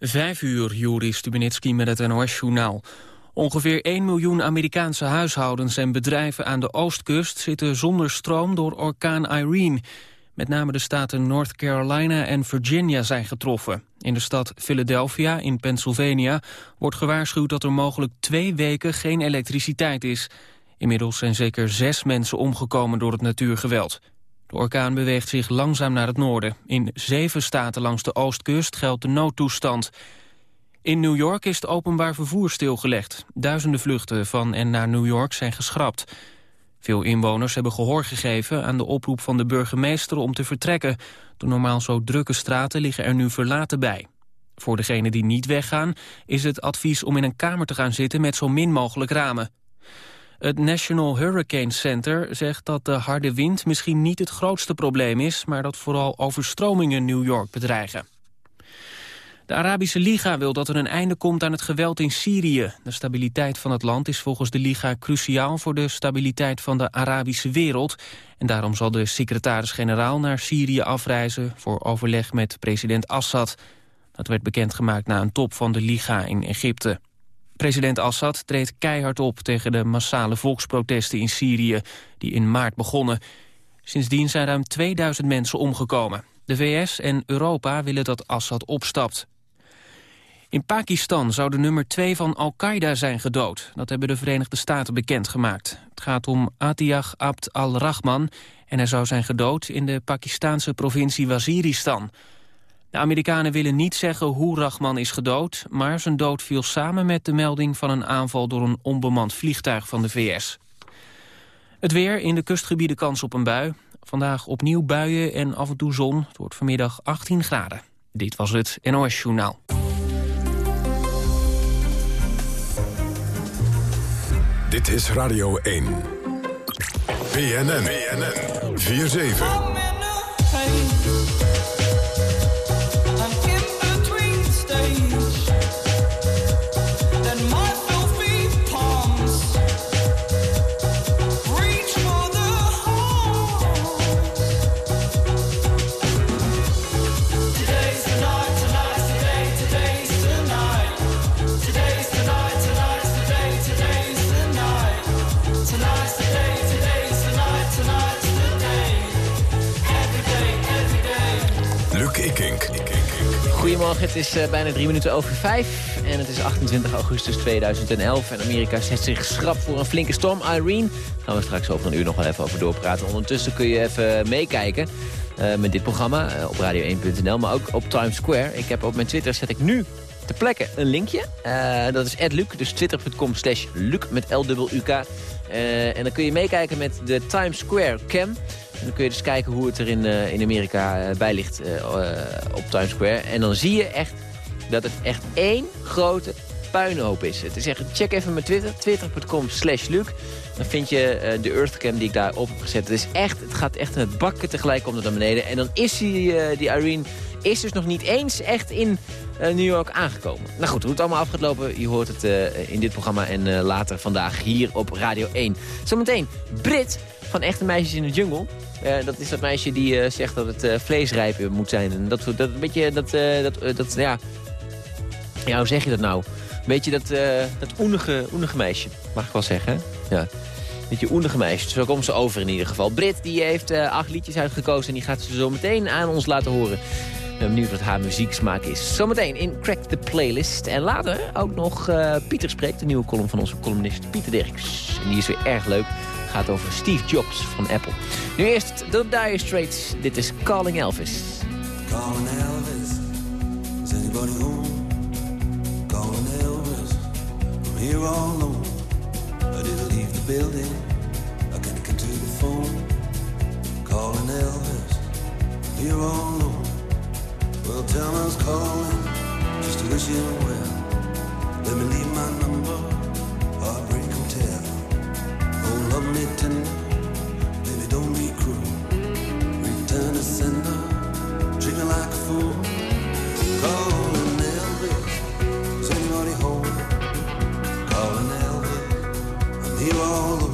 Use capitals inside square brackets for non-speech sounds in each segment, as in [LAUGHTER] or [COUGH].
Vijf uur, Juri Stubenitski met het NOS-journaal. Ongeveer 1 miljoen Amerikaanse huishoudens en bedrijven aan de oostkust... zitten zonder stroom door orkaan Irene. Met name de staten North Carolina en Virginia zijn getroffen. In de stad Philadelphia in Pennsylvania wordt gewaarschuwd... dat er mogelijk twee weken geen elektriciteit is. Inmiddels zijn zeker zes mensen omgekomen door het natuurgeweld. De orkaan beweegt zich langzaam naar het noorden. In zeven staten langs de oostkust geldt de noodtoestand. In New York is het openbaar vervoer stilgelegd. Duizenden vluchten van en naar New York zijn geschrapt. Veel inwoners hebben gehoor gegeven aan de oproep van de burgemeester om te vertrekken. De normaal zo drukke straten liggen er nu verlaten bij. Voor degenen die niet weggaan is het advies om in een kamer te gaan zitten met zo min mogelijk ramen. Het National Hurricane Center zegt dat de harde wind misschien niet het grootste probleem is, maar dat vooral overstromingen New York bedreigen. De Arabische Liga wil dat er een einde komt aan het geweld in Syrië. De stabiliteit van het land is volgens de Liga cruciaal voor de stabiliteit van de Arabische wereld. En daarom zal de secretaris-generaal naar Syrië afreizen voor overleg met president Assad. Dat werd bekendgemaakt na een top van de Liga in Egypte. President Assad treedt keihard op tegen de massale volksprotesten in Syrië... die in maart begonnen. Sindsdien zijn ruim 2000 mensen omgekomen. De VS en Europa willen dat Assad opstapt. In Pakistan zou de nummer 2 van Al-Qaeda zijn gedood. Dat hebben de Verenigde Staten bekendgemaakt. Het gaat om Atiyah Abd al-Rahman... en hij zou zijn gedood in de Pakistanse provincie Waziristan... De Amerikanen willen niet zeggen hoe Rahman is gedood... maar zijn dood viel samen met de melding van een aanval... door een onbemand vliegtuig van de VS. Het weer, in de kustgebieden kans op een bui. Vandaag opnieuw buien en af en toe zon. Het wordt vanmiddag 18 graden. Dit was het NOS Journaal. Dit is Radio 1. BNN. BNN. 4-7. Het is uh, bijna drie minuten over vijf. En het is 28 augustus 2011. En Amerika zet zich schrap voor een flinke storm. Irene, daar gaan we straks over een uur nog wel even over doorpraten. Ondertussen kun je even meekijken uh, met dit programma uh, op radio1.nl. Maar ook op Times Square. Ik heb op mijn Twitter zet ik nu ter plekke een linkje. dat is @luc, dus twitter.com slash luc met L-U-K. en dan kun je meekijken met de Times Square cam... Dan kun je dus kijken hoe het er in, uh, in Amerika uh, bij ligt uh, op Times Square. En dan zie je echt dat het echt één grote puinhoop is. Het is echt, check even mijn Twitter, twitter.com slash Luc. Dan vind je de Earthcam die ik daar op heb gezet. Het, is echt, het gaat echt in het bakken tegelijk onder naar beneden. En dan is die, die Irene is dus nog niet eens echt in New York aangekomen. Nou goed, hoe het allemaal af gaat lopen, je hoort het in dit programma en later vandaag hier op Radio 1. Zometeen Brit van Echte Meisjes in de Jungle. Dat is dat meisje die uh, zegt dat het uh, vleesrijp moet zijn. En dat, dat beetje, dat, dat, dat, ja... Ja, hoe zeg je dat nou? Een beetje dat, dat oenige, oenige meisje, mag ik wel zeggen. Ja. Beetje oenige meisje. Zo komt ze over in ieder geval. Brit die heeft acht liedjes uitgekozen en die gaat ze zo meteen aan ons laten horen. Ik ben benieuwd wat haar muzieksmaak is. Zometeen in Crack the Playlist. En later ook nog Pieter spreekt, de nieuwe column van onze columnist Pieter Dirks. En die is weer erg leuk gaat over Steve Jobs van Apple. Nu eerst de Dire Straits. Dit is Calling Elvis. Calling Elvis. Is anybody home? Calling Elvis. I'm here all alone. I didn't leave the building. I can't get to the phone. Calling Elvis. I'm here all alone. Well, tell I calling. Just to wish you well. Let me leave my number. Love me tender, baby, don't be cruel. Return to sender, treat me like a fool. Calling Elvis, is anybody home? Calling Elvis, I'm here all over.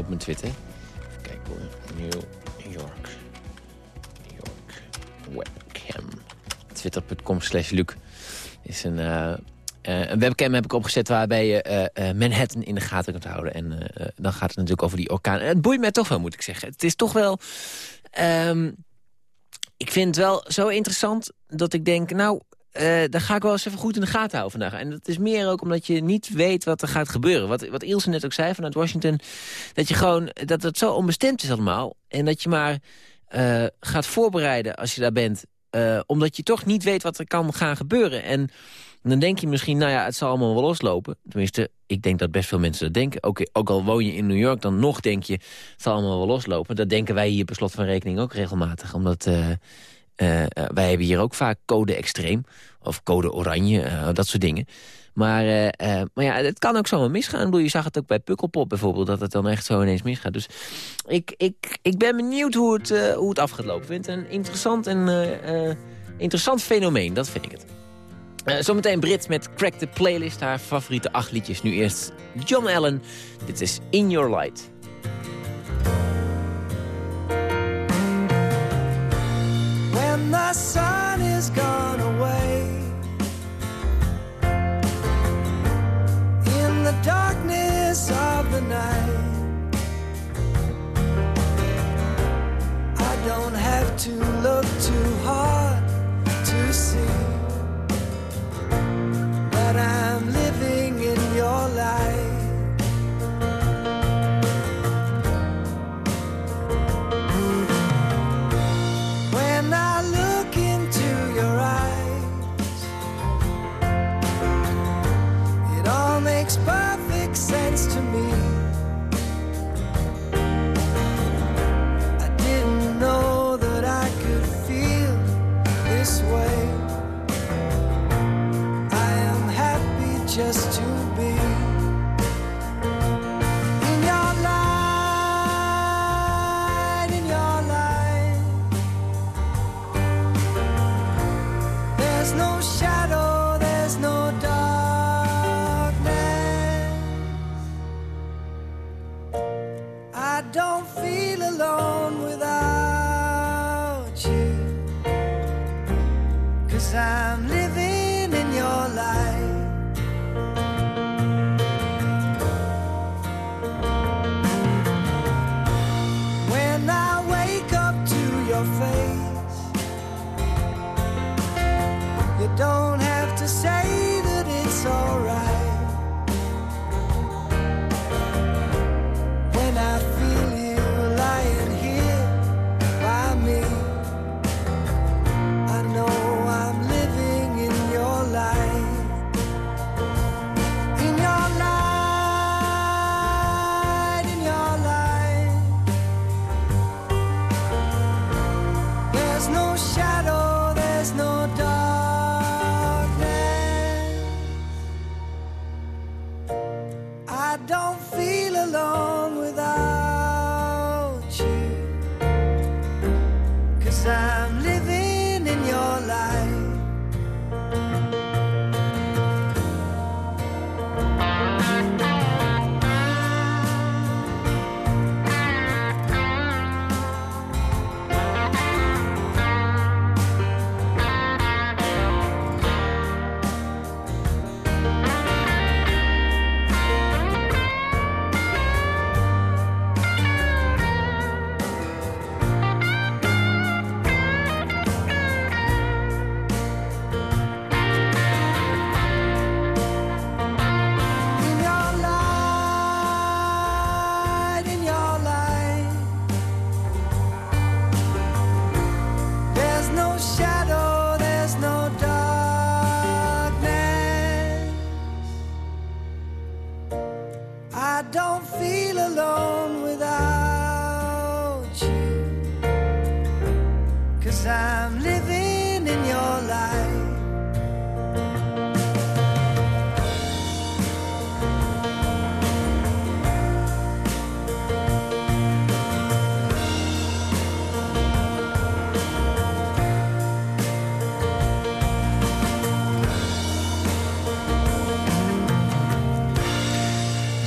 Op mijn, uh, Twitter. Even kijken hoor. New York. New York webcam. Twitter.com slash Luc is een... Uh, een webcam heb ik opgezet waarbij je Manhattan in de gaten kunt houden. En dan gaat het natuurlijk over die orkaan. En het boeit mij toch wel, moet ik zeggen. Het is toch wel... Um, ik vind het wel zo interessant dat ik denk... nou, uh, daar ga ik wel eens even goed in de gaten houden vandaag. En dat is meer ook omdat je niet weet wat er gaat gebeuren. Wat, wat Ilse net ook zei vanuit Washington. Dat je gewoon, dat het zo onbestemd is allemaal. En dat je maar uh, gaat voorbereiden als je daar bent. Uh, omdat je toch niet weet wat er kan gaan gebeuren. En dan denk je misschien, nou ja, het zal allemaal wel loslopen. Tenminste, ik denk dat best veel mensen dat denken. Ook, ook al woon je in New York, dan nog denk je, het zal allemaal wel loslopen. Dat denken wij hier per slot van rekening ook regelmatig. Omdat uh, wij hebben hier ook vaak code extreem. Of code oranje, uh, dat soort dingen. Maar, maar ja, het kan ook zomaar misgaan. Ik bedoel, je zag het ook bij Pukkelpop bijvoorbeeld, dat het dan echt zo ineens misgaat. Dus ik, ik, ik ben benieuwd hoe het, hoe het af gaat lopen. Ik vind het een interessant, en, interessant fenomeen, dat vind ik het. zometeen Brit met Crack the Playlist, haar favoriete acht liedjes. Nu eerst John Allen, dit is In Your Light. The sun is gone away. In the darkness of the night, I don't have to look too hard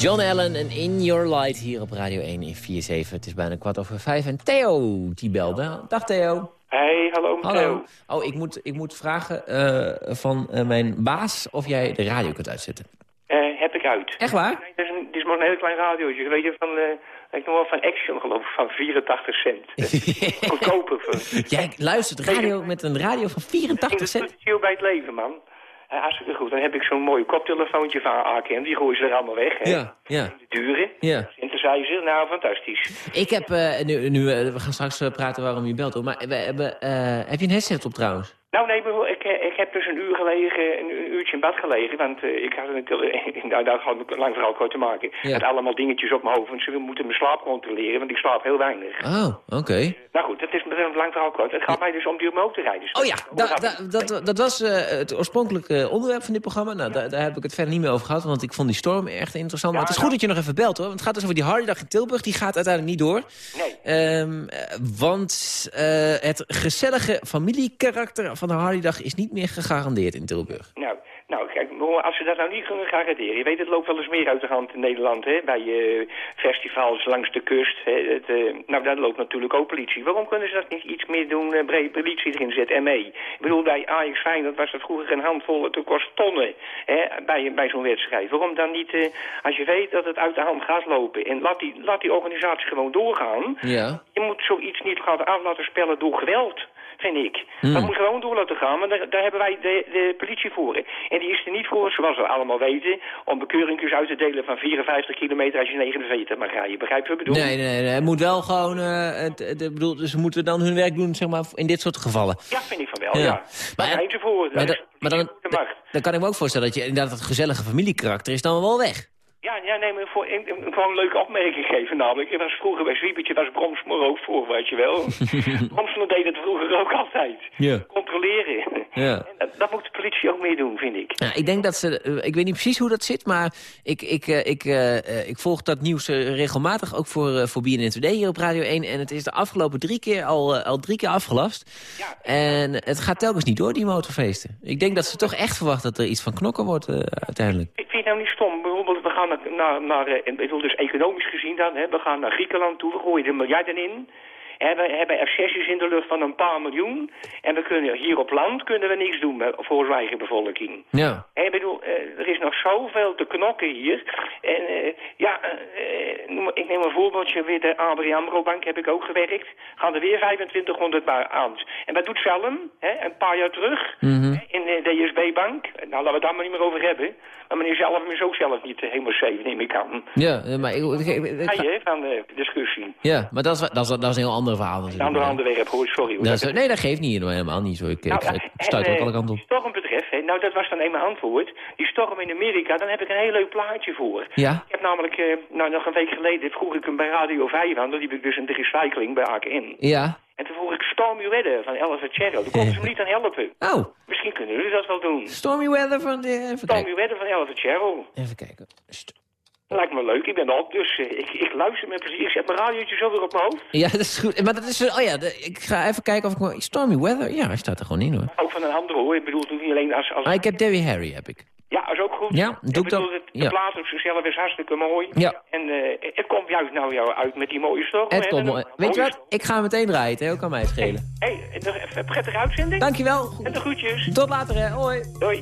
John Allen en In Your Light hier op Radio 1 in 4-7. Het is bijna kwart over vijf. En Theo, die belde. Dag Theo. Hey, hallo Theo. Oh, ik moet, ik moet vragen eh, van eh, mijn baas of jij de radio kunt uitzetten. Eh, heb ik uit. Echt waar? Nee, het is, een, het is maar een heel klein radiootje. Weet je, van, ik nog wel van Action geloof ik, van 84 cent. [LAUGHS] Goedkoper. Jij luistert radio met een radio van 84 Dat cent? is chill bij het leven, man. Eh, hartstikke goed. Dan heb ik zo'n mooi koptelefoontje van AKM. Die gooien ze er allemaal weg, hè. Ja, ja. De dure. Ja. Synthesizer, nou, fantastisch. Ik heb, eh, nu, nu eh, we gaan straks praten waarom je belt hoor, maar we hebben, eh, heb je een headset op trouwens? Nou, nee, ik, ik heb dus een uur een uurtje in bad gelegen. Want eh, ik had tele- nou, daar had ik lang verhaal kort te maken. Ja. Met allemaal dingetjes op mijn hoofd. Want ze moeten mijn slaap controleren, want ik slaap heel weinig. Oh, oké. Nou goed, het is met een lang verhaal kort. Het gaat mij dus om die motorrijders. Oh ja, da- da- dat, dat was eh, het oorspronkelijke onderwerp van dit programma. Nou, daar, daar heb ik het verder niet meer over gehad, want ik vond die storm echt interessant. maar het is goed dat je nog even belt hoor, want het gaat dus over die Hardy-dag in Tilburg. Die gaat uiteindelijk niet door. Nee. Ehm, eh, want eh, het gezellige familiekarakter van de Hardy-dag is niet meer gegarandeerd in Tilburg. Nou, nou, kijk, als ze dat nou niet kunnen garanderen... Je weet, het loopt wel eens meer uit de hand in Nederland, hè. Bij eh, festivals langs de kust. Hè, het, eh, nou, daar loopt natuurlijk ook politie. Waarom kunnen ze dat niet iets meer doen, eh, breed politie erin zetten en mee? Ik bedoel, bij Ajax Feyenoord was dat vroeger een handvol... Het kost tonnen hè, bij, bij zo'n wedstrijd. Waarom dan niet, als je weet dat het uit de hand gaat lopen... en laat die, laat die organisatie gewoon doorgaan... Ja. Je moet zoiets niet laten af laten spellen door geweld, vind ik. Dat moet gewoon door laten gaan, maar daar, daar hebben wij de, de politie voor. En die is er niet voor, zoals we allemaal weten, om bekeuringjes uit te delen van 54 kilometer als je 49 mag rijden. Begrijp je wat ik bedoel? Nee, nee, nee, het moet wel gewoon... eh, het, bedoel, ze moeten dan hun werk doen, zeg maar, in dit soort gevallen. Ja, vind ik van wel, Ja. ja. Maar- Maar zijn ze voor. Maar, Dat da- is maar dan, macht. dan kan ik me ook voorstellen dat je inderdaad het gezellige familiekarakter is dan wel weg. Ja, ja, nee, maar voor, ik, ik- gewoon een leuke opmerking geven namelijk. Ik was vroeger bij Zwiebertje, was Bromsmer ook voor, weet je wel. [LAUGHS] Bromsmer deed het vroeger ook altijd. Ja. Controleren. Ja. En dat, dat moet de politie ook meer doen, vind ik. Nou, ik denk dat ze... eh, ik weet niet precies hoe dat zit, maar ik, ik, eh, ik, eh, eh, ik volg dat nieuws regelmatig, ook voor, uh, voor BNN Today hier op Radio 1. En het is de afgelopen drie keer al, al drie keer afgelast. Ja. En het gaat telkens niet door, die motorfeesten. Ik denk dat ze toch echt verwachten dat er iets van knokken wordt uiteindelijk. Ik vind het nou niet stom. Bijvoorbeeld, gaan gaan naar, naar, naar eh, ik bedoel dus economisch gezien dan, hè, we gaan naar Griekenland toe, we gooien er miljarden in. En we hebben sessies in de lucht van een paar miljoen. En we kunnen hier op land kunnen we niks doen voor onze eigen bevolking. Ja. En ik bedoel, eh, er is nog zoveel te knokken hier. En eh, ja, ik neem een voorbeeldje. Weer de ABN AMRO Bank heb ik ook gewerkt. Gaan er weer 2500 baan aan. En wat doet Salm? Hè, een paar jaar terug Mhm. hè, in de DSB Bank. Nou, laten we het daar maar niet meer over hebben. Maar meneer zelf is ook zelf niet eh, helemaal safe, neem ik aan. Ja, eh, maar ik, ik- ik- ik- Ga je van de discussie. ja, maar dat is, dat, is, dat is een heel ander verhaal Een natuurlijk. ander onderwerp, hoor. Sorry. hoor. Dat is- nee, dat geeft niet helemaal niet zo. Ik, Nou, ik stuit en, ook eh, alle kanten op. Storm betreft, hè, nou dat was dan eenmaal antwoord. Die storm in Amerika, dan heb ik een heel leuk plaatje voor. Ja? Ik heb namelijk, eh, nou nog een week geleden vroeg ik hem bij Radio 5 aan. Dan liep ik dus in de recycling bij AKN. Ja. En toen vroeg ik Stormy Weather van Elvis Cherro. Toen konden ze me [LAUGHS] niet aan helpen. Oh, Misschien kunnen jullie dat wel doen. stormy weather van... de- even Stormy kijken. Weather van Elvis Cherro. Even kijken. St- Lijkt me leuk, ik ben op, dus eh, ik, ik luister met plezier. Ik zet mijn radiootje zo weer op mijn hoofd. Ja, dat is goed. Maar dat is... Oh ja, ik ga even kijken of ik... Stormy weather? Ja, hij staat er gewoon in hoor. Ook van een andere hoor. Ik bedoel het niet alleen als... als Ah, ik heb Debbie Harry, heb ik. Ja, is ook goed. Ja, doe ik bedoel, dat- het- De ja. plaat op zichzelf is hartstikke mooi. Ja. En eh, het komt juist nou jou uit met die mooie storm. Het hè, komt en mooi. Weet je wat? Ik ga hem meteen draaien. Theo kan mij het schelen. Hé, hey, even een prettige uitzending. Dankjewel. En de groetjes. Tot later, hè. Hoi. Doei.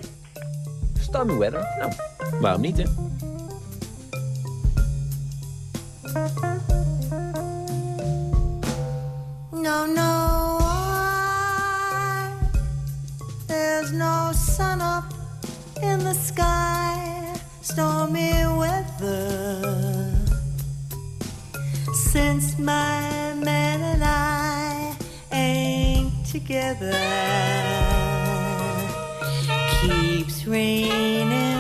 Stormy weather. Nou, waarom niet, hè? No, no, I, there's no sun up in the sky, stormy weather. Since my man and I ain't together, keeps raining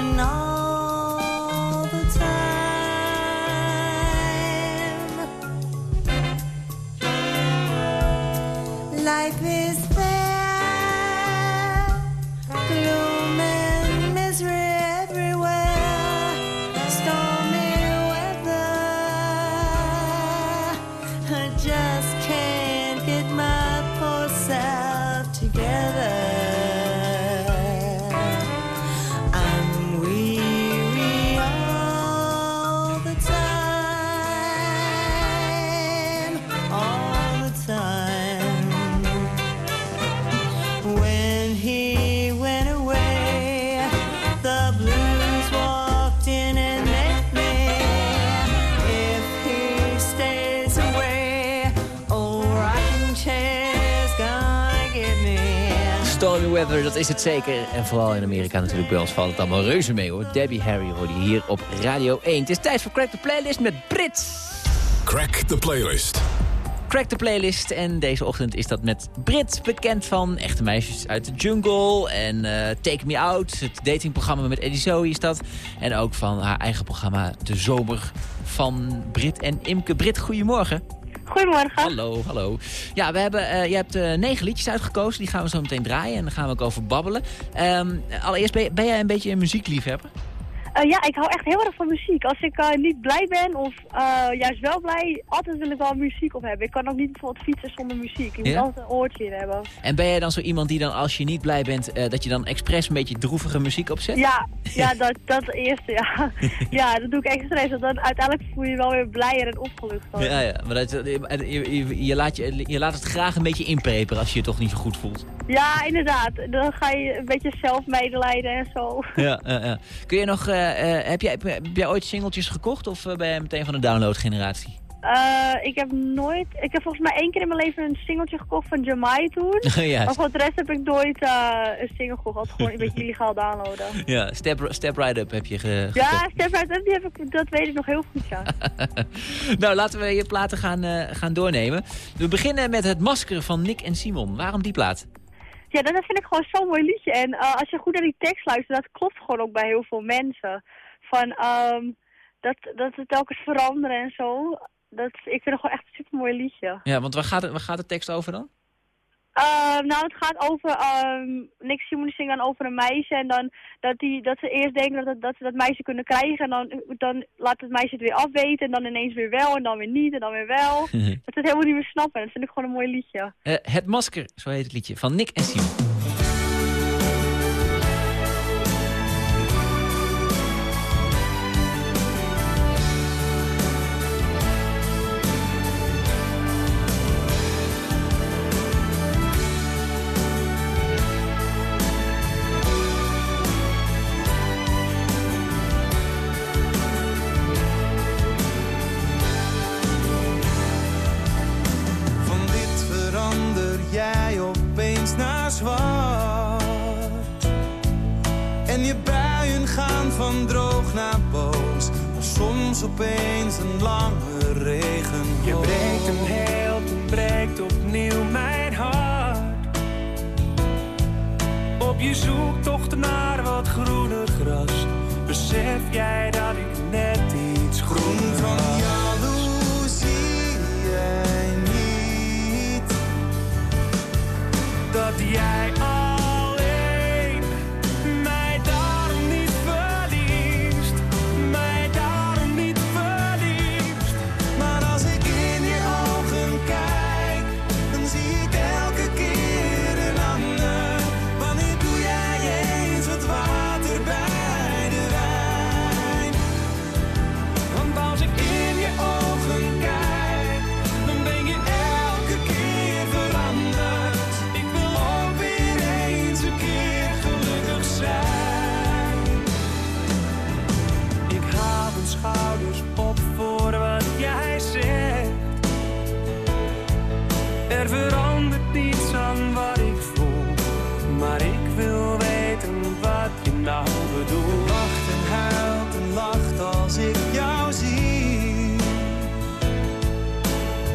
weather, dat is het zeker. En vooral in Amerika natuurlijk. Bij ons valt het allemaal reuze mee, hoor. Debbie Harry hoor je hier op Radio 1. Het is tijd voor Crack the Playlist met Brit. Crack the playlist. Crack the Playlist. En deze ochtend is dat met Brit, bekend van Echte Meisjes uit de Jungle. En eh, Take Me Out, het datingprogramma met Eddie Zoe is dat. En ook van haar eigen programma De Zomer van Brit en Imke. Brit, goedemorgen. Goedemorgen. Hallo, hallo. Ja, we hebben, eh, je hebt eh, negen liedjes uitgekozen. Die gaan we zo meteen draaien en daar gaan we ook over babbelen. Ehm, allereerst, ben, ben jij een beetje een muziekliefhebber? Eh, ja, ik hou echt heel erg van muziek. Als ik eh, niet blij ben of eh, juist wel blij, altijd wil ik wel muziek op hebben. Ik kan ook niet bijvoorbeeld fietsen zonder muziek. Ik moet altijd een oortje in hebben. En ben jij dan zo iemand die dan, als je niet blij bent, dat je dan expres een beetje droevige muziek opzet? Ja, ja [LAUGHS] dat, dat eerste, ja. [LAUGHS] ja, dat doe ik expres. Want dan uiteindelijk voel je je wel weer blijer en opgelucht. Ja, ja, maar dat, je, je, je laat je, je laat het graag een beetje inpeperen als je je toch niet zo goed voelt. Ja, inderdaad. Dan ga je een beetje zelfmedelijden en zo. Ja, ja, ja. Kun je nog, heb, jij, heb jij ooit singeltjes gekocht of eh, ben je meteen van de download-generatie? Eh, ik heb nooit... Ik heb volgens mij één keer in mijn leven een singeltje gekocht van Jamai toen. [LAUGHS] ja, Maar voor de rest heb ik nooit eh, een single gekocht. Altijd gewoon een [LAUGHS] beetje illegaal downloaden. ja step, step Right Up heb je ge, Ja, gekocht. Step Right Up, die heb ik, dat weet ik nog heel goed, ja. [LAUGHS] nou, laten we je platen gaan, eh, gaan doornemen. We beginnen met het masker van Nick en Simon. Waarom die plaat? Ja, dat vind ik gewoon zo'n mooi liedje. En eh, als je goed naar die tekst luistert, dat klopt gewoon ook bij heel veel mensen. Van, ehm, dat, dat het telkens veranderen en zo. Dat, ik vind het gewoon echt een super mooi liedje. Ja, want waar gaat, waar gaat de tekst over dan? Ehm, nou, het gaat over, ehm Nick Simon zingt dan over een meisje. En dan dat, die, dat ze eerst denken dat, het- dat ze dat meisje kunnen krijgen. En dan, dan laat het meisje het weer afweten. En dan ineens weer wel. En dan weer niet. En dan weer wel. [LAUGHS] dat ze het helemaal niet meer snappen. En dat vind ik gewoon een mooi liedje. Eh, het masker, zo heet het liedje, van Nick en Simon.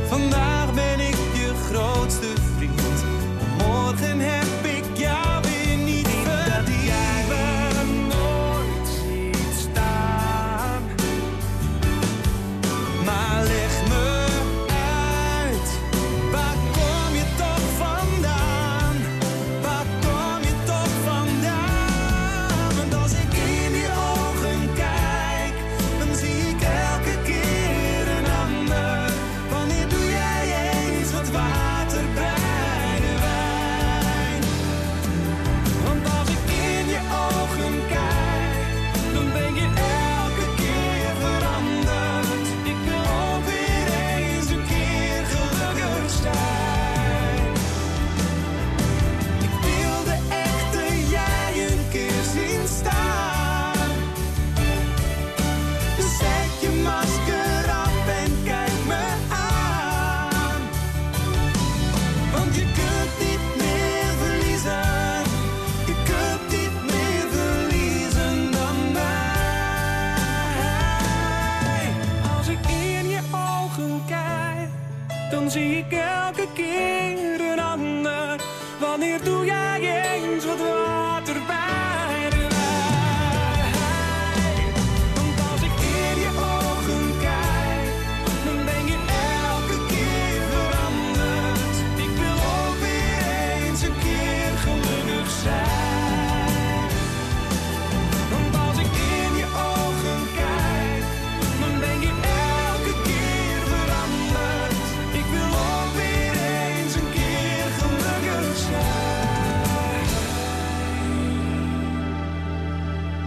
Vandaag ben ik je grootste vriend. Morgen heb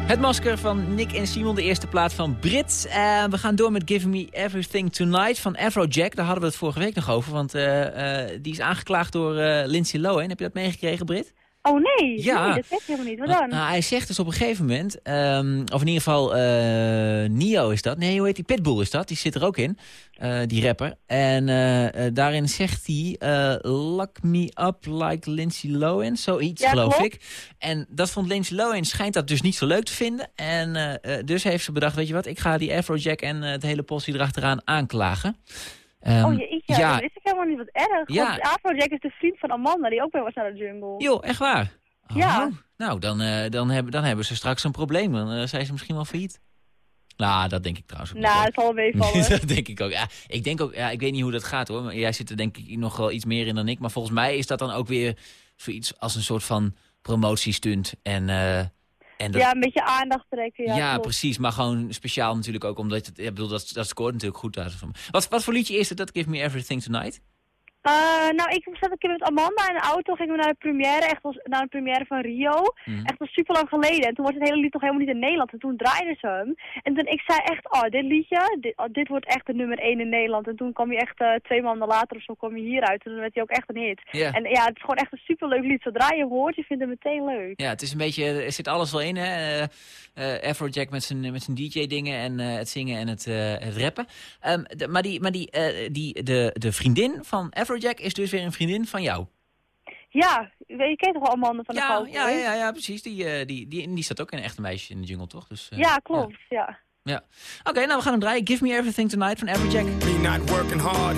Het masker van Nick en Simon, de eerste plaat van Brit. Eh, we gaan door met Give Me Everything Tonight van Afrojack. Daar hadden we het vorige week nog over, want eh, eh, die is aangeklaagd door Lindsay Lohan. Heb je dat meegekregen, Brit? Oh nee, Ja. nee, dat ik helemaal niet. Wat dan? nou, hij zegt dus op een gegeven moment, ehm, of in ieder geval eh Nio is dat. Nee, hoe heet die? Pitbull is dat. Die zit er ook in, eh, die rapper. En eh, daarin zegt hij, lock me up like Lindsay Lohan. Zoiets, Ja, geloof klopt. ik. En dat vond Lindsay Lohan, schijnt dat dus niet zo leuk te vinden. En dus heeft ze bedacht, weet je wat, ik ga die Afrojack en het hele possie erachteraan aanklagen. Ehm, oh jeetje, ja. dat wist ik helemaal niet wat erg. Ja. Afrojack is de vriend van Amanda, die ook bij was naar de jungle. Joh, echt waar? Ja. Oh, nou, dan, eh, dan, hebben, dan hebben ze straks een probleem. Dan eh, zijn ze misschien wel failliet. Nou, dat denk ik trouwens ook Nou, dat zal [LAUGHS] meevallen. dat denk ik ook. Ja, ik denk ook, ja, ik weet niet hoe dat gaat hoor. Maar jij zit er denk ik nog wel iets meer in dan ik. Maar volgens mij is dat dan ook weer zoiets als een soort van promotiestunt. En, eh, en dat, ja, een beetje aandacht trekken. Ja, ja, precies. Maar gewoon speciaal natuurlijk ook omdat het, ik bedoel, dat, dat scoort natuurlijk goed uit. Wat, wat voor liedje is het? Dat Give Me Everything Tonight? Eh, nou, ik zat een keer met Amanda in de auto, gingen we naar de première, echt was, naar de première van Rio. Mhm. Echt al super lang geleden. En toen was het hele lied nog helemaal niet in Nederland. En toen draaiden ze hem. En toen ik zei echt, oh, dit liedje, dit, oh, dit wordt echt de nummer 1 in Nederland. En toen kwam hij echt eh, twee maanden later of zo kwam hij hieruit. En toen werd hij ook echt een hit. En ja, het is gewoon echt een superleuk lied. Zodra je hem hoort, je vindt hem meteen leuk. Ja, het is een beetje, er zit alles wel in, hè. Eh, eh, Afrojack met zijn, met zijn DJ-dingen en eh, het zingen en het, eh, het rappen. Ehm, de- maar die, maar die, eh, die, de, de vriendin van Afrojack is dus weer een vriendin van jou. Ja, je weet- je kent toch wel Amanda van der Ja, ja, ja, ja, ja, precies. Die, eh, die, die, die staat ook in een echte meisje in de jungle, toch? Dus, eh, Ja, klopt, ja. Ja. Oké, nou we gaan hem draaien. Give Me Everything Tonight van Everjack. Me not working hard.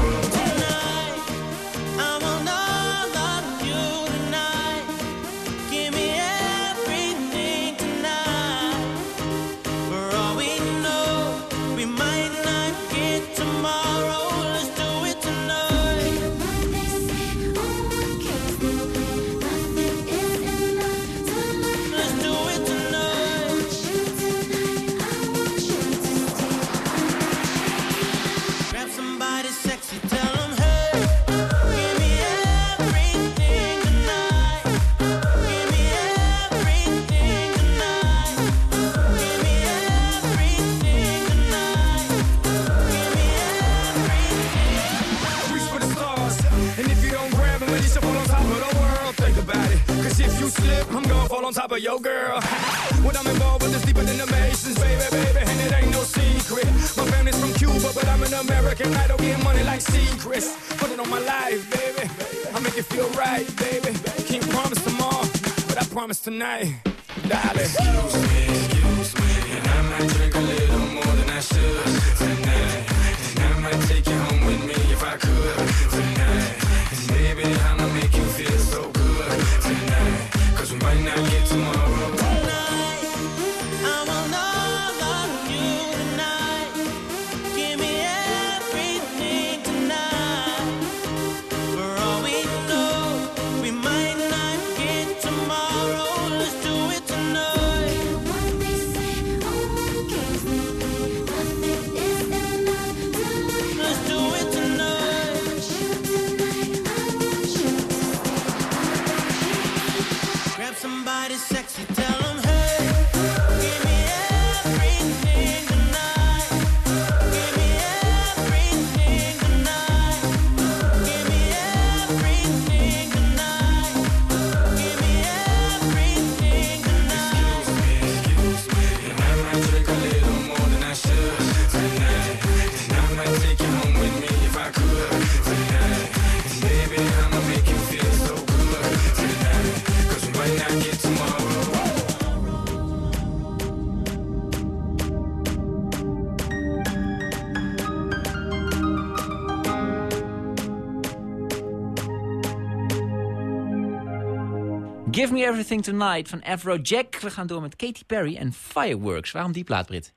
Everything Tonight van Afrojack. We gaan door met Katy Perry en Fireworks. Waarom die plaat, Brit?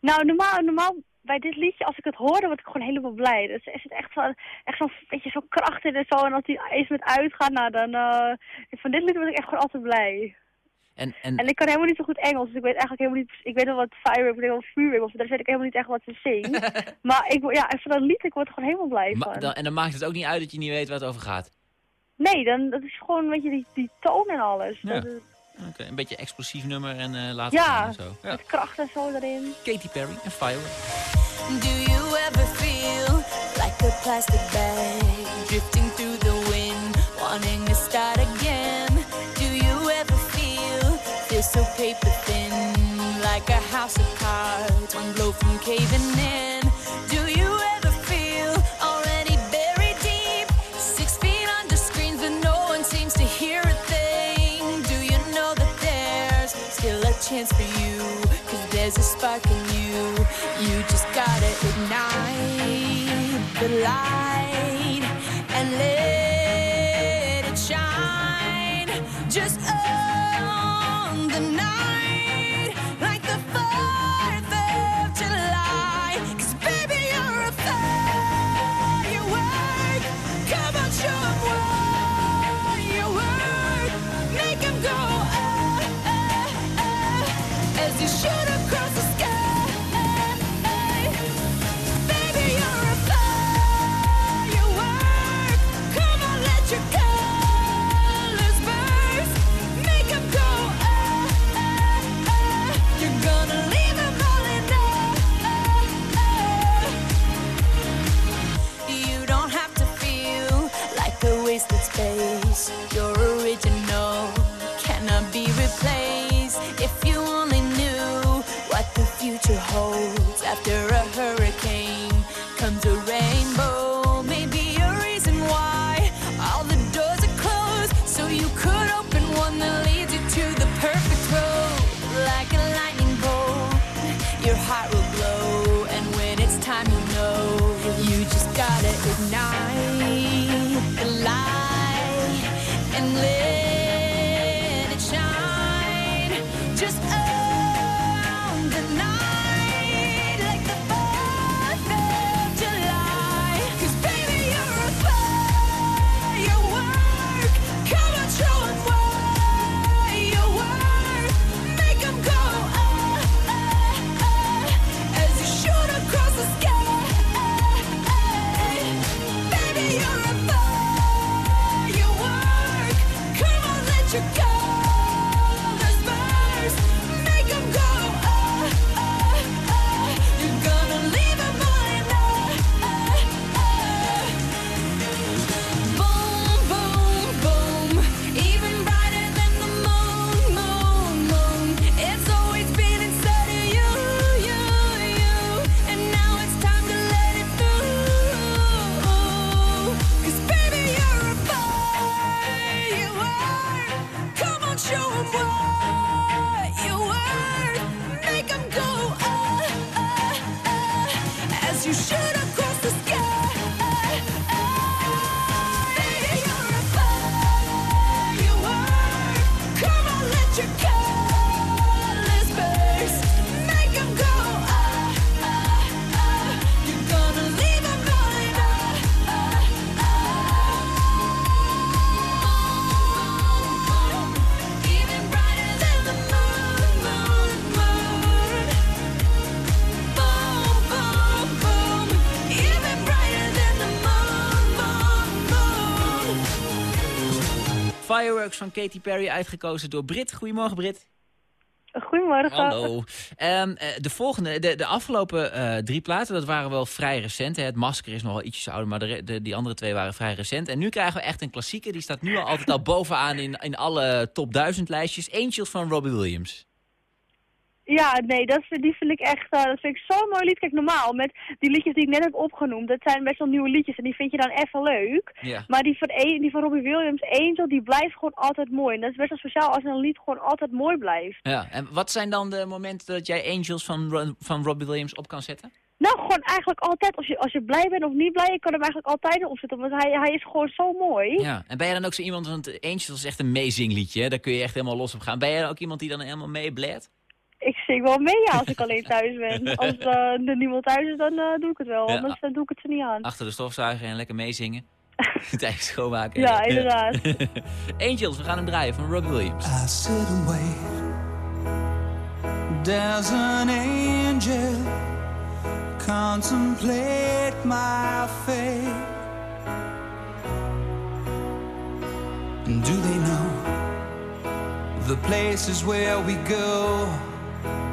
Nou, normaal, normaal bij dit liedje, als ik het hoorde, word ik gewoon helemaal blij. Dus er zit echt zo'n echt zo'n beetje zo'n kracht in en zo. En als die eens met uitgaat, nou dan... eh, van dit lied word ik echt gewoon altijd blij. En, en, En ik kan helemaal niet zo goed Engels, dus ik weet eigenlijk helemaal niet... Ik weet wel wat firework, ik weet wel vuurwerk, of daar weet ik helemaal niet echt wat ze zingt. [LAUGHS] maar ik, ja, van dat lied, ik word er gewoon helemaal blij ma- van. dan, en dan maakt het ook niet uit dat je niet weet waar het over gaat. Nee, dan, dat is gewoon, weet je, die, die toon en alles. Ja. Dat is- Oké, een beetje explosief nummer en eh laat Ja, en zo. Ja. met kracht en zo erin. Katy Perry en Fireworks. Do you ever feel like a plastic bag, drifting through the wind, wanting to start again. Do you ever feel, feel so paper thin, like a house of cards, one blow from caving in? Light and let it shine. Just on the night, like the 4th of July. 'Cause baby, you're a firework. Come on, show 'em what you work. Make 'em go, ah, ah, ah, as you shoot van Katy Perry, uitgekozen door Brit. Goedemorgen, Brit. Goedemorgen. Hallo. Ehm, eh, de volgende, de, de afgelopen eh, drie platen, dat waren wel vrij recent. Hè. Het Masker is nog wel ietsjes ouder, maar de, de, die andere twee waren vrij recent. En nu krijgen we echt een klassieker. Die staat nu al altijd al bovenaan in, in alle top 1000 lijstjes. Angels van Robbie Williams. Ja, nee, dat, die vind ik echt, eh, dat vind ik zo'n mooi lied. Kijk, normaal, met die liedjes die ik net heb opgenoemd, dat zijn best wel nieuwe liedjes en die vind je dan even leuk. Ja. Maar die van, A- die van Robbie Williams, Angel, die blijft gewoon altijd mooi. En dat is best wel speciaal als een lied gewoon altijd mooi blijft. Ja, en wat zijn dan de momenten dat jij Angels van, van Robbie Williams op kan zetten? Nou, gewoon eigenlijk altijd, als je, als je blij bent of niet blij, je kan hem eigenlijk altijd opzetten, want hij, hij is gewoon zo mooi. Ja, en ben jij dan ook zo iemand, want Angels is echt een meezingliedje, hè? daar kun je echt helemaal los op gaan. Ben jij dan ook iemand die dan helemaal meebladt? Ik zing wel mee ja, als ik alleen [LAUGHS] thuis ben. Als eh, er niemand thuis is, dan eh, doe ik het wel, Ja. anders dan doe ik het er niet aan. Achter de stofzuiger en lekker meezingen. [LAUGHS] Tijdens schoonmaken. Ja, inderdaad. Angels, [LAUGHS] we gaan hem draaien van Robbie Williams. I sit and wait. There's an angel contemplate my fate. And do they know the places where we go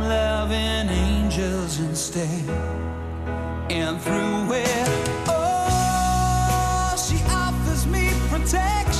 Loving angels instead, and through it, oh, she offers me protection,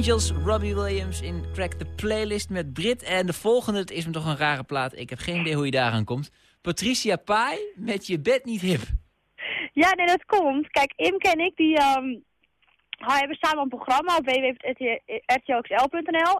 Angels, Robbie Williams in Crack the Playlist met Brit. En de volgende, het is me toch een rare plaat. Ik heb geen idee hoe je daaraan komt. Patricia Pai met Je bed niet hip. Ja, nee, dat komt. Kijk, Imke en ik, die ehm, hebben samen een programma op www.rtlxl.nl.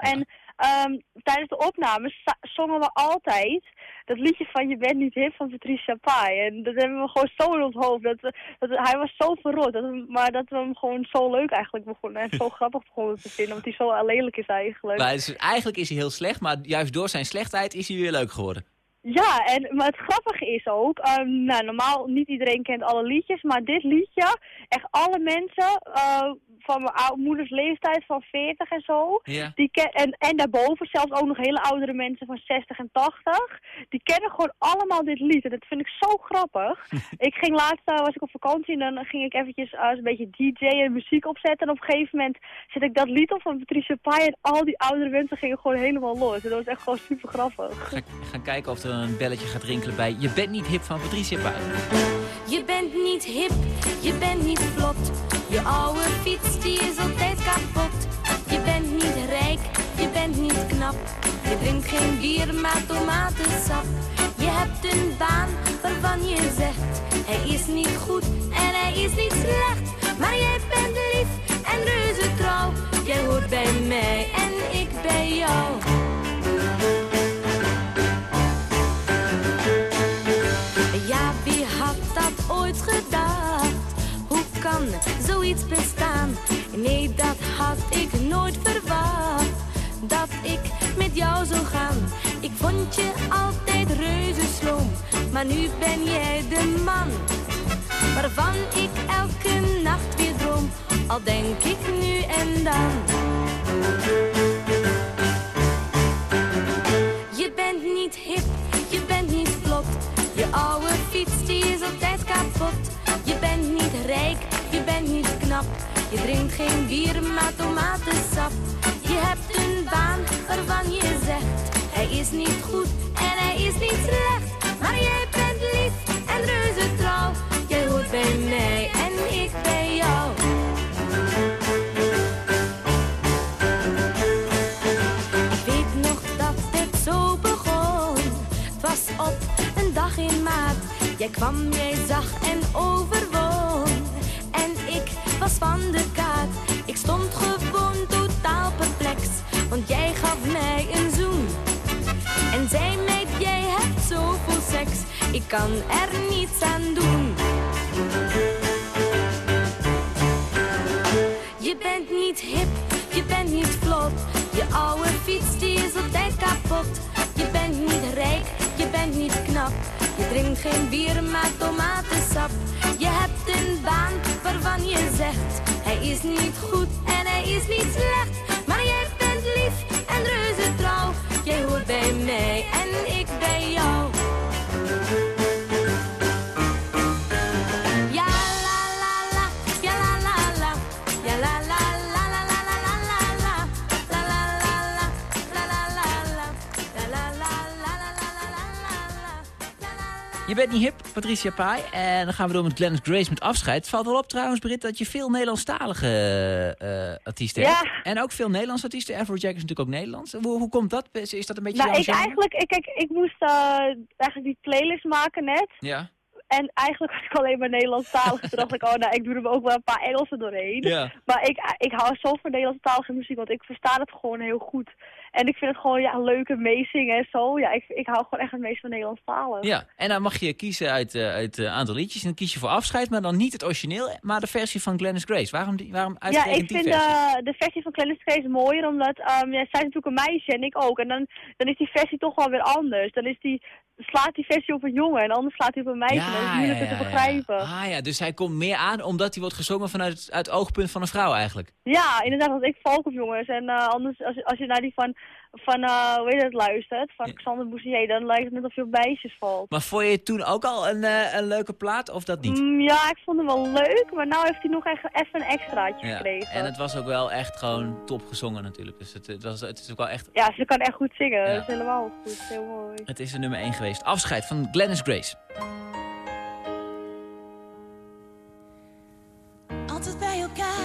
En ehm, tijdens de opnames zongen we altijd dat liedje van Je bent niet hip van Patricia Pai. En dat hebben we gewoon zo in ons hoofd. Dat, dat hij was zo verrot. Dat we- maar dat we hem gewoon zo leuk eigenlijk begonnen. En zo [LAUGHS] grappig begonnen te vinden. Want hij zo lelijk is eigenlijk. Maar dus eigenlijk is hij heel slecht, maar juist door zijn slechtheid is hij weer leuk geworden. Ja, en, maar het grappige is ook, ehm, nou, normaal niet iedereen kent alle liedjes, maar dit liedje, echt alle mensen eh, van mijn moeders leeftijd van 40 en zo, Ja. die ken, en, en daarboven zelfs ook nog hele oudere mensen van 60 en 80, die kennen gewoon allemaal dit lied. En dat vind ik zo grappig. [LAUGHS] ik ging laatst, eh, was ik op vakantie en dan ging ik eventjes eh, een beetje DJ en muziek opzetten. En op een gegeven moment zet ik dat lied op van Patricia Pai en al die oudere mensen gingen gewoon helemaal los. En dat was echt gewoon super grappig. Ga, gaan kijken of er een belletje gaat rinkelen bij Je bent niet hip van Patricia Pai. Je bent niet hip, je bent niet vlot. Je oude fiets die is altijd kapot. Je bent niet rijk, je bent niet knap. Je drinkt geen bier, maar tomatensap. Je hebt een baan waarvan je zegt: hij is niet goed en hij is niet slecht. Maar jij bent lief en reuze trouw. Jij hoort bij mij zoiets bestaan? Nee, dat had ik nooit verwacht. Dat ik met jou zou gaan. Ik vond je altijd reuze sloom. Maar nu ben jij de man. Waarvan ik elke nacht weer droom. Al denk ik nu en dan. Je bent niet hip, je bent niet vlot. Je oude fiets die is altijd kapot. Je bent niet rijk, je bent niet knap. Je drinkt geen bier, maar tomatensap. Je hebt een baan waarvan je zegt: hij is niet goed en hij is niet slecht. Maar jij bent lief en reuze trouw. Jij hoort bij mij en ik bij jou. Ik weet nog dat het zo begon. Het was op een dag in maart. Jij kwam, jij zag en overwon. Was van de kaart. Ik stond gewoon totaal perplex. Want jij gaf mij een zoen. En zei mij, jij hebt zoveel seks. Ik kan er niets aan doen. Je bent niet hip, je bent niet vlot. Je oude fiets die is altijd kapot. Je bent niet rijk, je bent niet knap. Je drinkt geen bier, maar tomatensap. Je hebt een baan waarvan je zegt: hij is niet goed en hij is niet slecht. Je bent niet hip, Patricia Pai. En dan gaan we door met Glennis Grace met afscheid. Het valt wel op trouwens, Britt, dat je veel Nederlandstalige eh, artiesten Ja. hebt. En ook veel Nederlandse artiesten. Afrojack is natuurlijk ook Nederlands. Hoe, hoe komt dat? Is, dat een beetje Nou, ik genre? eigenlijk, ik, kijk, ik moest eh, eigenlijk die playlist maken net. Ja. En eigenlijk had ik alleen maar Nederlandstalig. Toen dacht ik, oh nou, ik doe er ook wel een paar Engelse doorheen. Ja. Maar ik, ik hou zo van Nederlandstalige muziek, want ik versta het gewoon heel goed. En ik vind het gewoon ja, leuk en meezingen en zo. Ja, ik, ik hou gewoon echt het meest van Nederlandstalig. Ja, en dan mag je kiezen uit een uit, een aantal liedjes. En dan kies je voor afscheid, maar dan niet het origineel, maar de versie van Glennis Grace. Waarom, die, waarom Ja, uitgerekend ik die vind versie? eh, de versie van Glennis Grace mooier, omdat um, ja, zij is natuurlijk een meisje en ik ook. En dan, dan is die versie toch wel weer anders. Dan is die, slaat die versie op een jongen en anders slaat hij op een meisje. dat is moeilijker te begrijpen. Ah ja, dus hij komt meer aan omdat hij wordt gezongen vanuit het, uit het oogpunt van een vrouw eigenlijk. Ja, inderdaad, want ik volg op jongens. En eh, anders, als, als je naar die van, van eh, hoe heet het, luistert, van Xander Boussier, dan lijkt het net of je op meisjes valt. Maar vond je het toen ook al een, eh, een leuke plaat of dat niet? Mm, ja, ik vond hem wel leuk, maar nou heeft hij nog echt even een extraatje Ja, gekregen. en het was ook wel echt gewoon top gezongen natuurlijk. Dus het, het, was, het is ook wel echt... Ja, ze kan echt goed zingen. Ja. Dat is helemaal goed. Heel mooi. Het is de nummer 1 geweest. Afscheid van Glennis Grace. Altijd bij elkaar,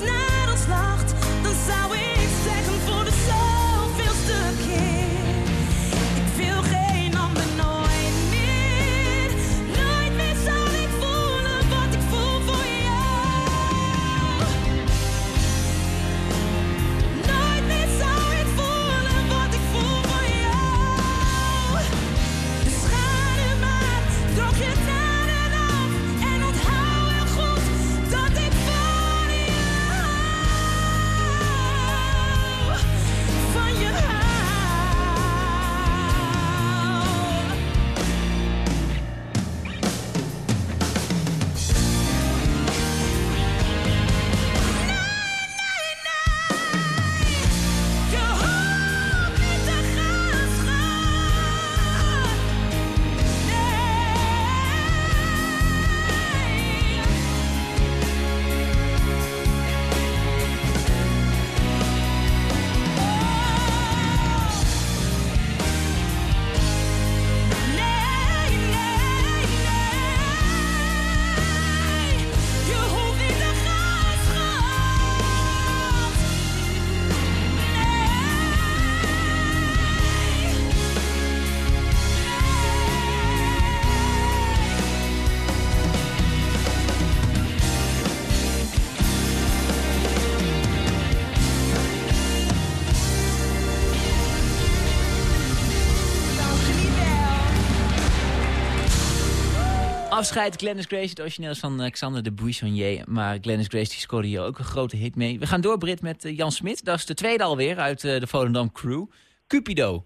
De toekomst Afscheid, Glennis Grace. Het origineel is van eh, Xander de Buissonnier. Maar Glennis Grace die scoorde hier ook een grote hit mee. We gaan door, Brit, met eh, Jan Smit. Dat is de tweede alweer uit eh, de Volendam Crew. Cupido.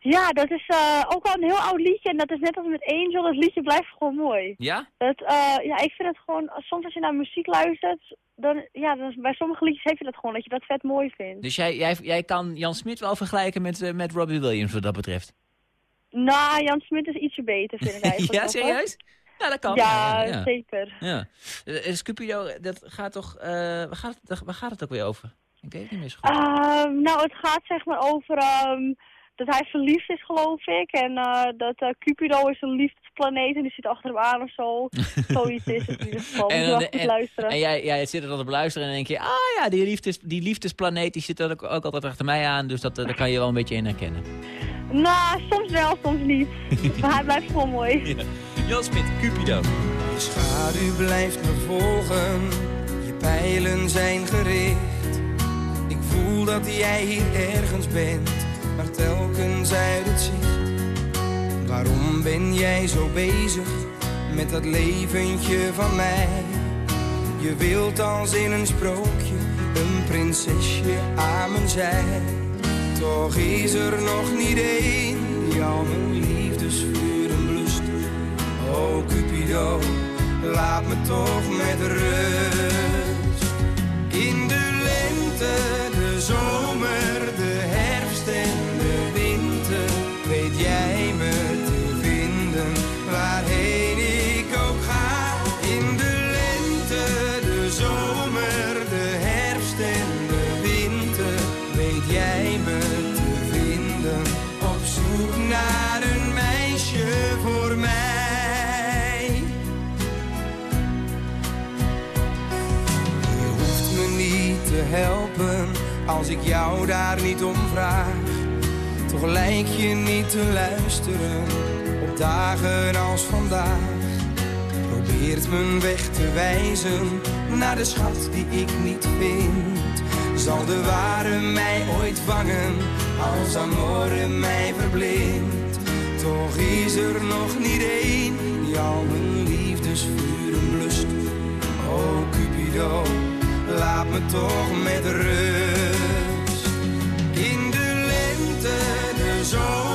Ja, dat is eh, ook al een heel oud liedje. En dat is net als met Angel, dat liedje blijft gewoon mooi. Ja? Dat, eh, ja, ik vind het gewoon, soms als je naar muziek luistert, dan, ja, dan, bij sommige liedjes heb je dat gewoon, dat je dat vet mooi vindt. Dus jij, jij, jij kan Jan Smit wel vergelijken met, eh, met Robbie Williams wat dat betreft? Nou, Jan Smit is ietsje beter, vind ik [LAUGHS] eigenlijk. ja, serieus? Ja, dat kan. Ja, ja. zeker. Ja. Eh, is Cupido, dat gaat toch... eh, waar, gaat het, waar gaat het ook weer over? Ik weet het niet meer zo goed. Ehm, nou, het gaat zeg maar over ehm, dat hij verliefd is, geloof ik. En eh, dat eh, Cupido is een liefdesplaneet en die zit achter hem aan of zo. [LAUGHS] Zoiets is het in ieder geval. Wel goed luisteren. en jij, jij zit er dan op luisteren en dan denk je... Ah ja, die, liefdes, die liefdesplaneet die zit er ook, ook altijd achter mij aan. Dus dat, eh, daar kan je wel een beetje in herkennen. Nou, soms wel, soms niet. [LAUGHS] maar hij blijft gewoon mooi. Jan Smit, Cupido. Je schaduw blijft me volgen, je pijlen zijn gericht. Ik voel dat jij hier ergens bent, maar telkens uit het zicht. Waarom ben jij zo bezig met dat leventje van mij? Je wilt als in een sprookje een prinsesje aan mijn zij. Toch is er nog niet één die al mijn liefdesvuren blust. Oh Cupido, laat me toch met rust. Als ik jou daar niet om vraag. Toch lijk je niet te luisteren op dagen als vandaag. Probeert mijn weg te wijzen naar de schat die ik niet vind. Zal de ware mij ooit vangen als amore mij verblindt? Toch is er nog niet één die al mijn liefdesvuren blust. Oh Cupido, laat me toch met rust. De zomer,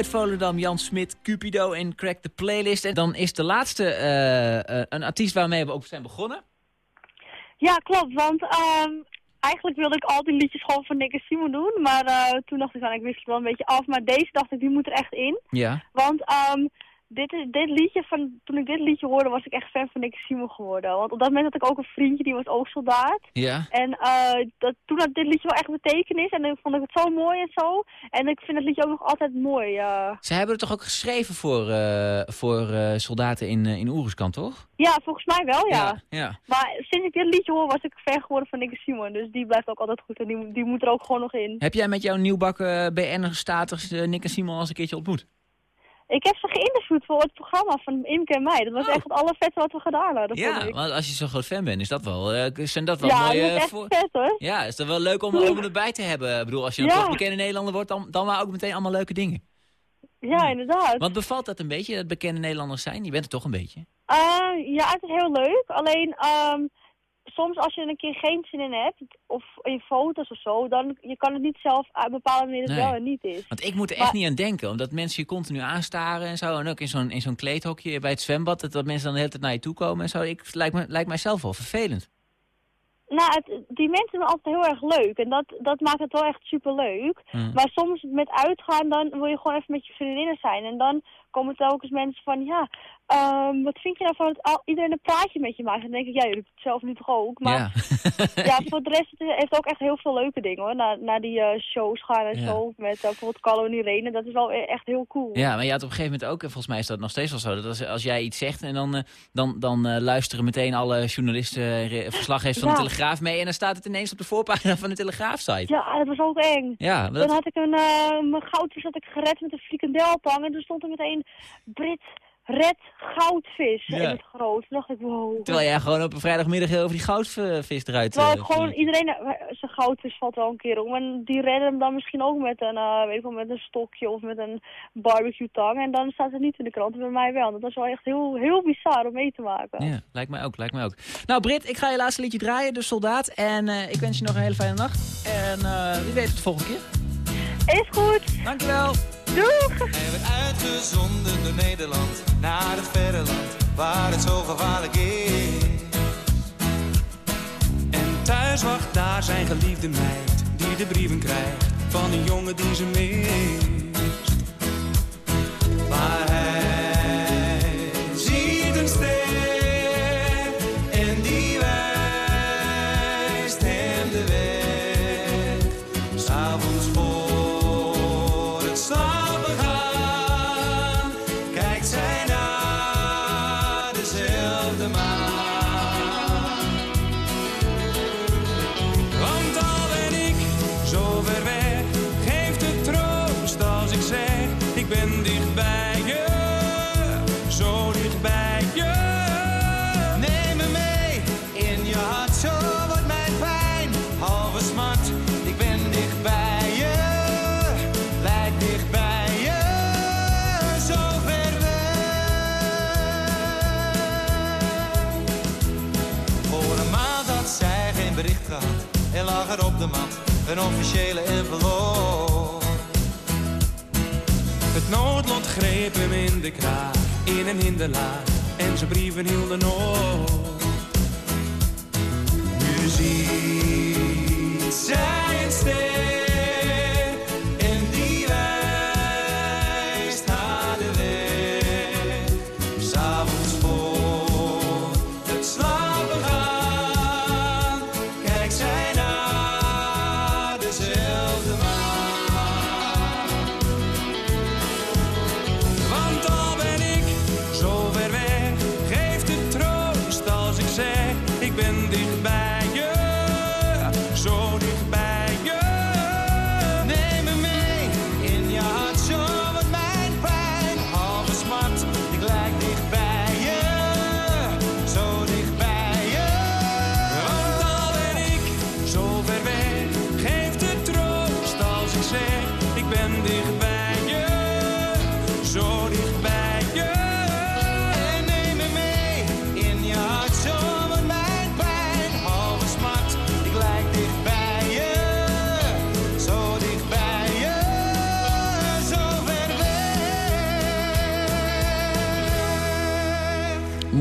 Uit Volendam, Jan Smit, Cupido en Crack the Playlist. En dan is de laatste eh, eh, een artiest waarmee we ook zijn begonnen. Ja, klopt. Want ehm, eigenlijk wilde ik al die liedjes gewoon van Nick en Simon doen. Maar eh, toen dacht ik, van, ik wist het wel een beetje af. Maar deze dacht ik, die moet er echt in. Ja. Want ehm, dit, is- dit liedje van, toen ik dit liedje hoorde, was ik echt fan van Nick Simon geworden. Want op dat moment had ik ook een vriendje, die was ook soldaat. Ja. En eh, dat, toen had dit liedje wel echt betekenis. En dan vond ik het zo mooi en zo. En ik vind het liedje ook nog altijd mooi. Ze hebben het toch ook geschreven voor, eh, voor eh, soldaten in, uh, in toch? Ja, volgens mij wel, ja. Ja, ja. Maar sinds ik dit liedje hoor, was ik fan geworden van Nick en Simon. Dus die blijft ook altijd goed en die, die moet er ook gewoon nog in. Heb jij met jouw nieuwbakken BN-status uh, Nick en Simon al eens een keertje ontmoet? Ik heb ze geïnterviewd voor het programma van Imke en mij. Dat was Oh. echt het allervetste wat we gedaan hadden. Ja, want als je zo'n groot fan bent, is dat wel, eh, zijn dat wel ja, mooie... dat is echt voor- vet hoor. Ja, is dat wel leuk om, om erbij te hebben. Ik bedoel, als je Ja. toch bekende Nederlander wordt, dan, dan maar ook meteen allemaal leuke dingen. Ja, inderdaad. Want bevalt dat een beetje, dat bekende Nederlanders zijn? Je bent er toch een beetje? Eh, ja, het is heel leuk. Alleen, ehm, soms als je er een keer geen zin in hebt, of in foto's of zo, dan je kan het niet zelf bepalen wanneer het Nee. wel en niet is. Want ik moet er Maar- echt niet aan denken, omdat mensen je continu aanstaren en zo. En ook in zo'n in zo'n kleedhokje bij het zwembad, dat, dat mensen dan de hele tijd naar je toe komen en zo. Ik, lijkt, me, lijkt mij zelf wel vervelend. Nou, het, die mensen zijn altijd heel erg leuk. En dat, dat maakt het wel echt super leuk. Mm. Maar soms met uitgaan, dan wil je gewoon even met je vriendinnen zijn. En dan komen telkens mensen van, ja, ehm, wat vind je nou van het al, iedereen een praatje met je maakt? En dan denk ik, ja, jullie het zelf nu toch ook? Maar ja. [LAUGHS] ja, voor de rest het heeft ook echt heel veel leuke dingen hoor. Naar, naar die eh, shows gaan en Ja. zo. Met eh, bijvoorbeeld Carlo en Irene. Dat is wel e- echt heel cool. Ja, maar je had op een gegeven moment ook, en volgens mij is dat nog steeds wel zo, dat als, als jij iets zegt en dan, eh, dan, dan eh, luisteren meteen alle journalisten, eh, verslaggevers van de. Telegraaf mee en dan staat het ineens op de voorpagina van de Telegraaf-site. Ja, dat was ook eng. Ja, Dan had ik een, eh mijn goudvis had ik gered met een frikandelpang. En toen stond er meteen Brit red goudvis Ja. in het groot. Toen dacht ik, wow. terwijl jij gewoon op een vrijdagmiddag heel over die goudvis eruit... Terwijl eh, gewoon iedereen, eh, zijn goudvis valt wel een keer om. En die redden hem dan misschien ook met een, eh, weet ik wel, met een stokje of met een barbecue tang. En dan staat het niet in de krant, bij mij wel. Dat was wel echt heel, heel bizar om mee te maken. Ja, lijkt mij ook, lijkt mij ook. Nou Brit, ik ga je laatste liedje draaien, De Soldaat. En ik wens je nog een hele fijne nacht. En wie weet tot de volgende keer. Is goed. Dankjewel. Doeg! Hij werd uitgezonden door Nederland naar het verre land waar het zo gevaarlijk is. En thuis wacht daar zijn geliefde meid die de brieven krijgt van een jongen die ze mist. Maar hij zijn. Op de mat een officiële envelop. Het noodlot greep hem in de kraag, in een hinderlaag en zijn brieven hielden op.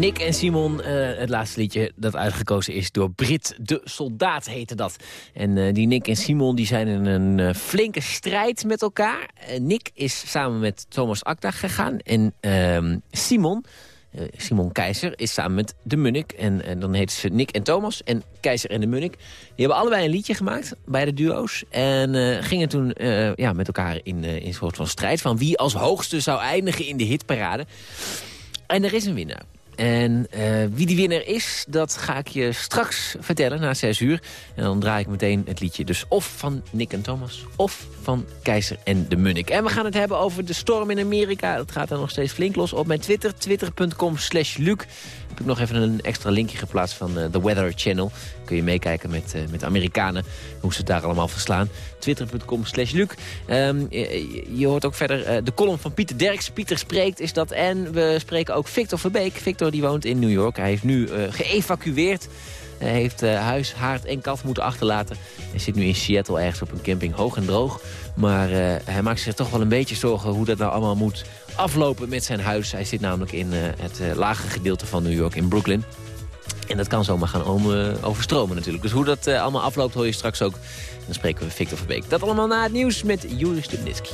Nick en Simon, eh, het laatste liedje dat uitgekozen is door Brit de Soldaat heette dat. En eh, die Nick en Simon die zijn in een eh, flinke strijd met elkaar. Nick is samen met Thomas Akda gegaan en ehm, Simon... Simon Keizer is samen met de Munnik. En, en dan heten ze Nick en Thomas. En Keizer en de Munnik. Die hebben allebei een liedje gemaakt bij de duo's. En gingen toen ja, met elkaar in, in een soort van strijd... van wie als hoogste zou eindigen in de hitparade. En er is een winnaar. En eh, wie die winnaar is, dat ga ik je straks vertellen na 6 uur. En dan draai ik meteen het liedje dus of van Nick en Thomas... of van Keizer en de Munnik. En we gaan het hebben over de storm in Amerika. Dat gaat er nog steeds flink los. Op mijn Twitter, twitter.com slash Luc... heb ik nog even een extra linkje geplaatst van eh, The Weather Channel. Kun je meekijken met, eh, met Amerikanen, hoe ze het daar allemaal verslaan. Twitter.com slash Luc. Ehm, je, hoort ook verder eh, de column van Pieter Derks. Pieter spreekt is dat. En we spreken ook Victor Verbeek. Victor die woont in New York. Hij heeft nu eh, geëvacueerd. Heeft huis, haard en kat moeten achterlaten. Hij zit nu in Seattle ergens op een camping, hoog en droog. Maar hij maakt zich toch wel een beetje zorgen hoe dat nou allemaal moet aflopen met zijn huis. Hij zit namelijk in het lage gedeelte van New York, in Brooklyn. En dat kan zomaar gaan eh, overstromen natuurlijk. Dus hoe dat eh, allemaal afloopt hoor je straks ook. Dan spreken we Victor Verbeek. Dat allemaal na het nieuws met Juri Stubnitski.